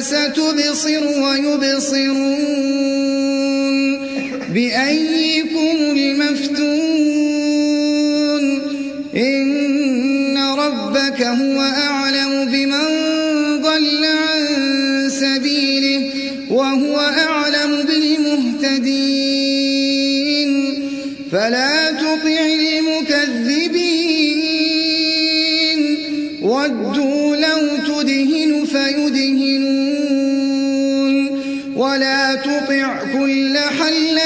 فستبصر ويبصرون بأيكم لو تدهن فيدهنون. ولا تطع كل حلاف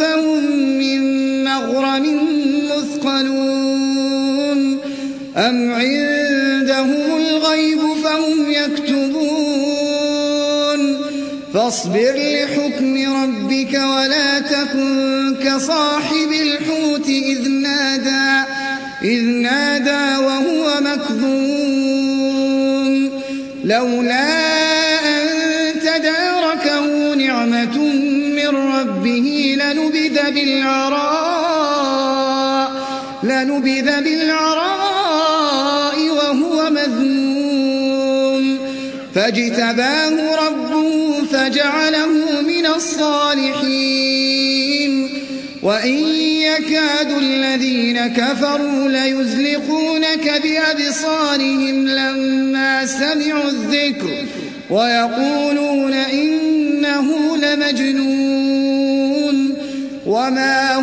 فهم من مغرم مثقلون. أم عندهم الغيب فهم يكتبون. فاصبر لحكم ربك ولا تكن كصاحب الحوت إذ نادى إذ نادى وهو مكذوم لولا أن تداركه نعمة من ربه لنبذ بالعراء لنبذ بالعراء وهو مذموم. فاجتباه ربه فجعله من الصالحين. وإن يكاد الذين كفروا ليزلقونك بأبصارهم لما سمعوا الذكر ويقولون إنه لمجنون. وما